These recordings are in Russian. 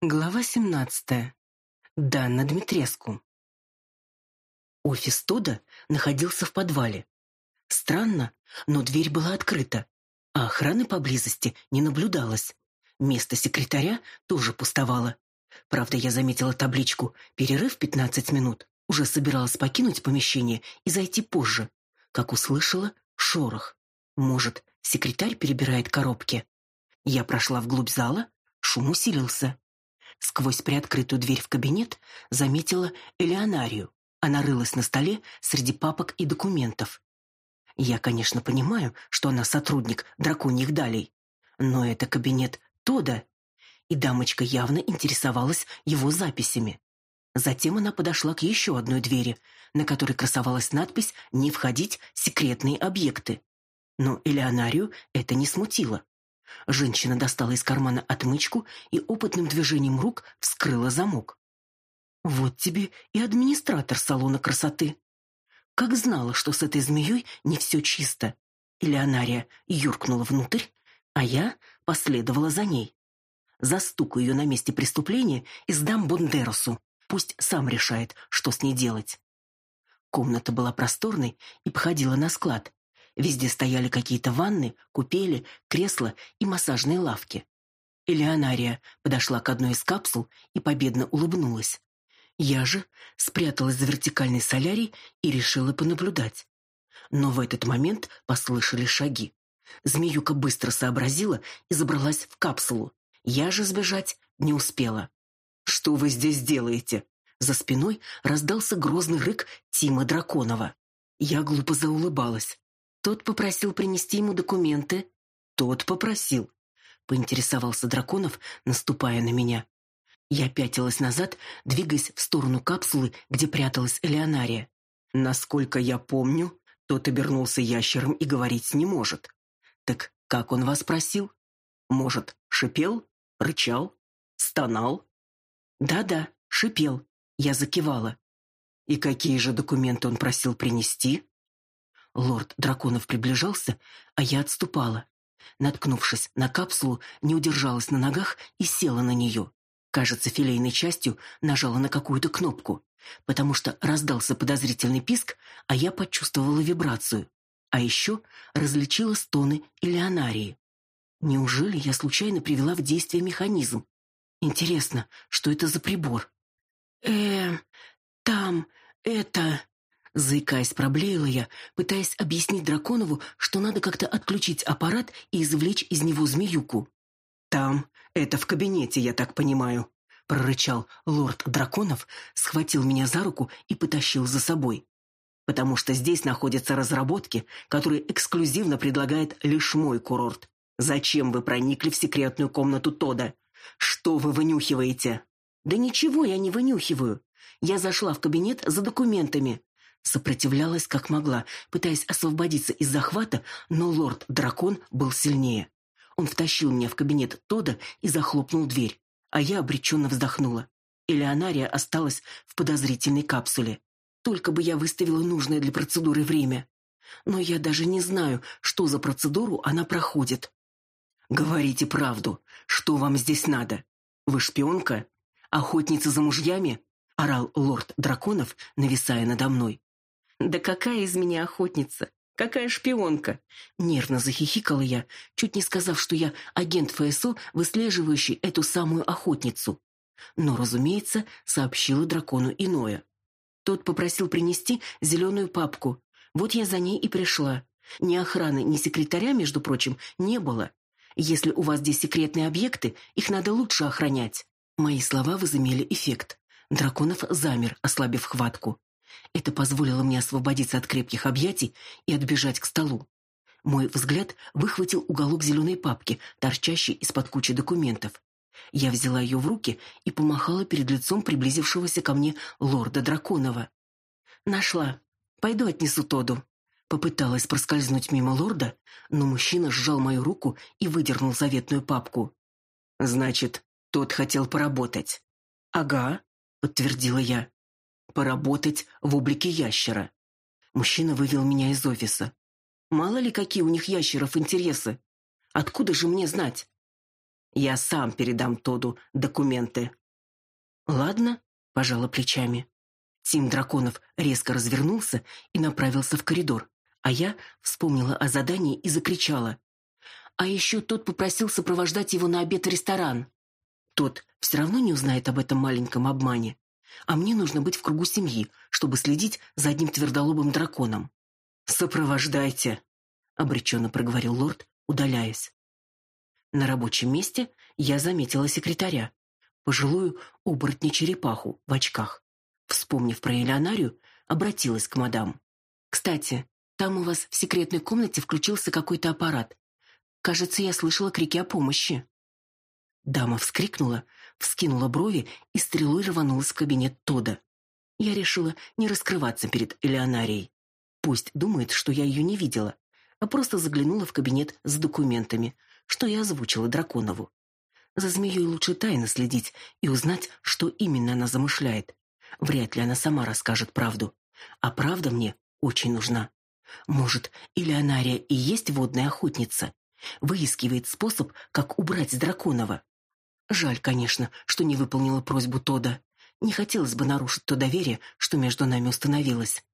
Глава 17. Данна Дмитреску. Офис Тода находился в подвале. Странно, но дверь была открыта, а охраны поблизости не наблюдалось. Место секретаря тоже пустовало. Правда, я заметила табличку «Перерыв 15 минут». Уже собиралась покинуть помещение и зайти позже, как услышала шорох. Может, секретарь перебирает коробки? Я прошла вглубь зала, шум усилился. Сквозь приоткрытую дверь в кабинет заметила Элеонарию. Она рылась на столе среди папок и документов. Я, конечно, понимаю, что она сотрудник драконьих далей, но это кабинет Тода, и дамочка явно интересовалась его записями. Затем она подошла к еще одной двери, на которой красовалась надпись «Не входить. Секретные объекты». Но Элеонарию это не смутило. Женщина достала из кармана отмычку и опытным движением рук вскрыла замок. Вот тебе и администратор салона красоты. Как знала, что с этой змеей не все чисто. Элеонария юркнула внутрь, а я последовала за ней. Застукаю ее на месте преступления и сдам Бондеросу. Пусть сам решает, что с ней делать. Комната была просторной и походила на склад. Везде стояли какие-то ванны, купели, кресла и массажные лавки. Элеонария подошла к одной из капсул и победно улыбнулась. Я же спряталась за вертикальный солярий и решила понаблюдать. Но в этот момент послышали шаги. Змеюка быстро сообразила и забралась в капсулу. Я же сбежать не успела. «Что вы здесь делаете?» За спиной раздался грозный рык Тима Драконова. Я глупо заулыбалась. Тот попросил принести ему документы. Тот попросил. Поинтересовался Драконов, наступая на меня. Я пятилась назад, двигаясь в сторону капсулы, где пряталась Элеонария. Насколько я помню, тот обернулся ящером и говорить не может. Так как он вас просил? Может, шипел, рычал, стонал? Да-да, шипел. Я закивала. И какие же документы он просил принести? Лорд Драконов приближался, а я отступала. Наткнувшись на капсулу, не удержалась на ногах и села на нее. Кажется, филейной частью нажала на какую-то кнопку, потому что раздался подозрительный писк, а я почувствовала вибрацию. А еще различила стоны Элеонарии. Неужели я случайно привела в действие механизм? Интересно, что это за прибор? э там, это...» Заикаясь, проблеяла я, пытаясь объяснить Драконову, что надо как-то отключить аппарат и извлечь из него змеюку. «Там, это в кабинете, я так понимаю», — прорычал лорд Драконов, схватил меня за руку и потащил за собой. «Потому что здесь находятся разработки, которые эксклюзивно предлагает лишь мой курорт. Зачем вы проникли в секретную комнату Тода? Что вы вынюхиваете?» «Да ничего я не вынюхиваю. Я зашла в кабинет за документами. Сопротивлялась как могла, пытаясь освободиться из захвата, но лорд-дракон был сильнее. Он втащил меня в кабинет Тода и захлопнул дверь, а я обреченно вздохнула. Элеонария осталась в подозрительной капсуле. Только бы я выставила нужное для процедуры время. Но я даже не знаю, что за процедуру она проходит. «Говорите правду. Что вам здесь надо? Вы шпионка? Охотница за мужьями?» — орал лорд Драконов, нависая надо мной. Да какая из меня охотница? Какая шпионка? Нервно захихикала я, чуть не сказав, что я агент ФСО, выслеживающий эту самую охотницу. Но, разумеется, сообщила дракону иное. Тот попросил принести зеленую папку. Вот я за ней и пришла. Ни охраны, ни секретаря, между прочим, не было. Если у вас здесь секретные объекты, их надо лучше охранять. Мои слова возымели эффект. Драконов замер, ослабив хватку. Это позволило мне освободиться от крепких объятий и отбежать к столу. Мой взгляд выхватил уголок зеленой папки, торчащей из-под кучи документов. Я взяла ее в руки и помахала перед лицом приблизившегося ко мне лорда Драконова. «Нашла. Пойду отнесу Тоду». Попыталась проскользнуть мимо лорда, но мужчина сжал мою руку и выдернул заветную папку. «Значит, тот хотел поработать». «Ага», — подтвердила я поработать в облике ящера. Мужчина вывел меня из офиса. Мало ли какие у них ящеров интересы. Откуда же мне знать? Я сам передам Тоду документы. Ладно, пожала плечами. Тим Драконов резко развернулся и направился в коридор, а я вспомнила о задании и закричала: "А еще тот попросил сопровождать его на обед в ресторан. Тот все равно не узнает об этом маленьком обмане, а мне нужно быть в кругу семьи, чтобы следить за одним твердолобым драконом. Сопровождайте, обреченно проговорил лорд, удаляясь. На рабочем месте я заметила секретаря, пожилую оборотня-черепаху в очках. Вспомнив про Элеонарию, обратилась к мадам. «Кстати, там у вас в секретной комнате включился какой-то аппарат. Кажется, я слышала крики о помощи». Дама вскрикнула, вскинула брови и стрелой рванулась в кабинет Тода. Я решила не раскрываться перед Элеонарией. Пусть думает, что я ее не видела, а просто заглянула в кабинет с документами, что я озвучила Драконову. За змеей лучше тайно следить и узнать, что именно она замышляет. Вряд ли она сама расскажет правду. А правда мне очень нужна. Может, Илеонария и есть водная охотница? Выискивает способ, как убрать Драконова. Жаль, конечно, что не выполнила просьбу Тода. Не хотелось бы нарушить то доверие, что между нами установилось.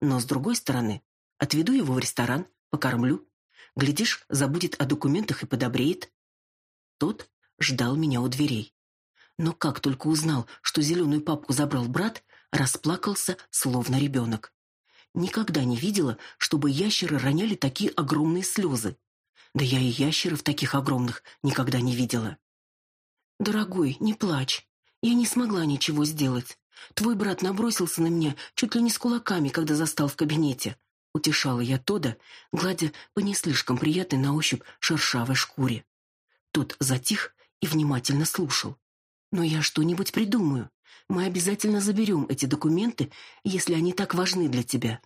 Но, с другой стороны, отведу его в ресторан, покормлю. Глядишь, забудет о документах и подобреет. Тот ждал меня у дверей. Но как только узнал, что зеленую папку забрал брат, расплакался, словно ребенок. Никогда не видела, чтобы ящеры роняли такие огромные слезы. Да я и ящеров таких огромных никогда не видела. Дорогой, не плачь. Я не смогла ничего сделать. Твой брат набросился на меня чуть ли не с кулаками, когда застал в кабинете. Утешала я Тода, гладя по не слишком приятной на ощупь шершавой шкуре. Тот затих и внимательно слушал. Но я что-нибудь придумаю. Мы обязательно заберем эти документы, если они так важны для тебя.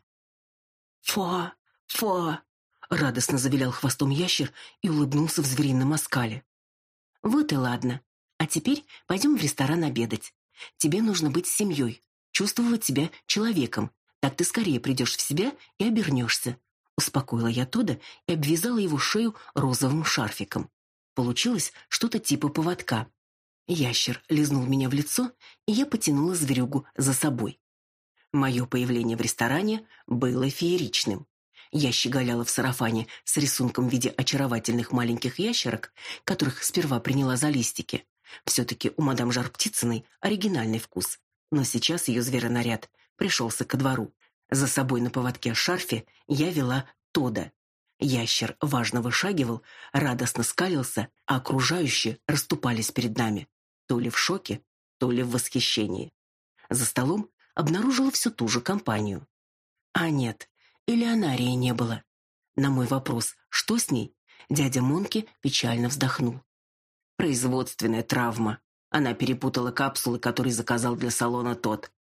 Фа, фа, радостно завилял хвостом ящер и улыбнулся в зверином оскале. Вот и ладно. А теперь пойдем в ресторан обедать. Тебе нужно быть семьей, чувствовать себя человеком. Так ты скорее придешь в себя и обернешься. Успокоила я Тода и обвязала его шею розовым шарфиком. Получилось что-то типа поводка. Ящер лизнул меня в лицо, и я потянула зверюгу за собой. Мое появление в ресторане было фееричным. Я щеголяла в сарафане с рисунком в виде очаровательных маленьких ящерок, которых сперва приняла за листики. Все-таки у мадам Жар-Птицыной оригинальный вкус. Но сейчас ее зверонаряд пришелся ко двору. За собой на поводке шарфе я вела Тода. Ящер важно вышагивал, радостно скалился, а окружающие расступались перед нами. То ли в шоке, то ли в восхищении. За столом обнаружила всю ту же компанию. А нет, Элеонарии не было. На мой вопрос, что с ней, дядя Монки печально вздохнул. Производственная травма. Она перепутала капсулы, которые заказал для салона тот.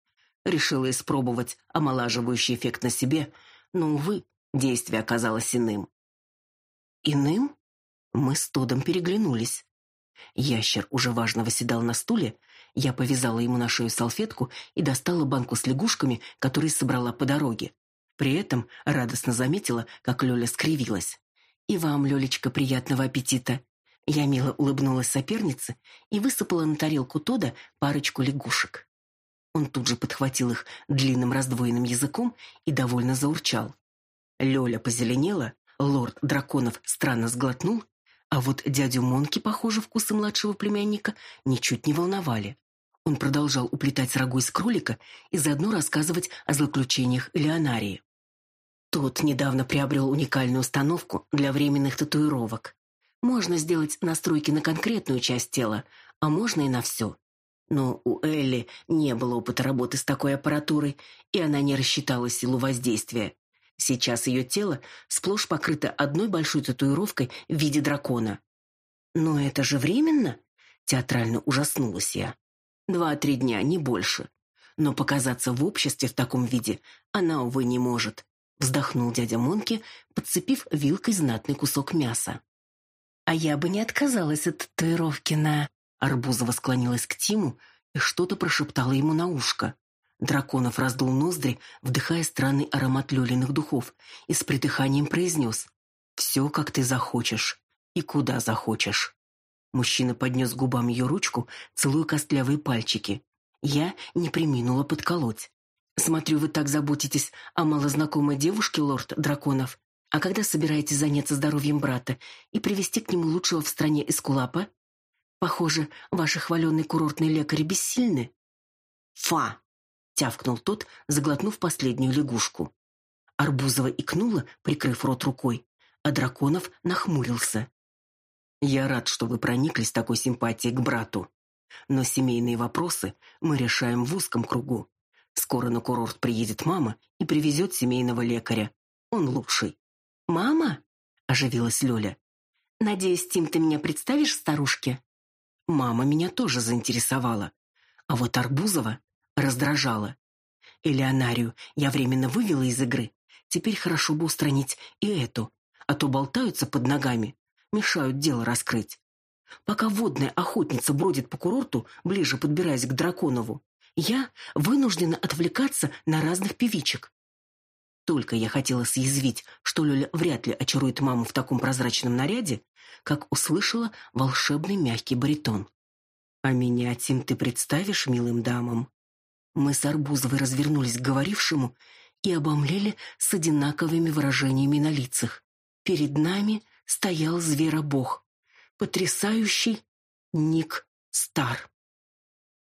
Решила испробовать омолаживающий эффект на себе, но, увы, действие оказалось иным. Иным? Мы с Тодом переглянулись. Ящер уже важно восседал на стуле, я повязала ему на шею салфетку и достала банку с лягушками, которые собрала по дороге. При этом радостно заметила, как Лёля скривилась. «И вам, Лёлечка, приятного аппетита!» Я мило улыбнулась сопернице и высыпала на тарелку Тода парочку лягушек. Он тут же подхватил их длинным раздвоенным языком и довольно заурчал. Лёля позеленела, лорд драконов странно сглотнул, а вот дядю Монки, похоже, вкусы младшего племянника ничуть не волновали. Он продолжал уплетать рагу из кролика и заодно рассказывать о злоключениях Леонарии. Тот недавно приобрел уникальную установку для временных татуировок. Можно сделать настройки на конкретную часть тела, а можно и на все. Но у Элли не было опыта работы с такой аппаратурой, и она не рассчитала силу воздействия. Сейчас ее тело сплошь покрыто одной большой татуировкой в виде дракона. Но это же временно, театрально ужаснулась я. Два-три дня, не больше. Но показаться в обществе в таком виде она увы не может, вздохнул дядя Монки, подцепив вилкой знатный кусок мяса. А я бы не отказалась от татуировки на... Арбузова склонилась к Тиму и что-то прошептала ему на ушко. Драконов раздул ноздри, вдыхая странный аромат люлиных духов, и с придыханием произнес «Все, как ты захочешь и куда захочешь». Мужчина поднес губам ее ручку, целуя костлявые пальчики. Я не приминула подколоть. Смотрю, вы так заботитесь о малознакомой девушке, лорд Драконов. А когда собираетесь заняться здоровьем брата и привести к нему лучшего в стране эскулапа? Похоже, ваши хваленные курортные лекари бессильны. Фа! тявкнул тот, заглотнув последнюю лягушку. Арбузова икнула, прикрыв рот рукой, а Драконов нахмурился. Я рад, что вы прониклись такой симпатией к брату. Но семейные вопросы мы решаем в узком кругу. Скоро на курорт приедет мама и привезет семейного лекаря. Он лучший. Мама? оживилась Лёля. Надеюсь, Тим, ты меня представишь старушке? Мама меня тоже заинтересовала, а вот Арбузова раздражала. Элеонарию я временно вывела из игры. Теперь хорошо бы устранить и эту, а то болтаются под ногами, мешают дело раскрыть. Пока водная охотница бродит по курорту, ближе подбираясь к Драконову, я вынуждена отвлекаться на разных певичек. Только я хотела съязвить, что Лёля вряд ли очарует маму в таком прозрачном наряде, как услышала волшебный мягкий баритон. «А меня, Тим, ты представишь милым дамам?» Мы с Арбузовой развернулись к говорившему и обомлели с одинаковыми выражениями на лицах. Перед нами стоял зверобог, потрясающий Ник Стар.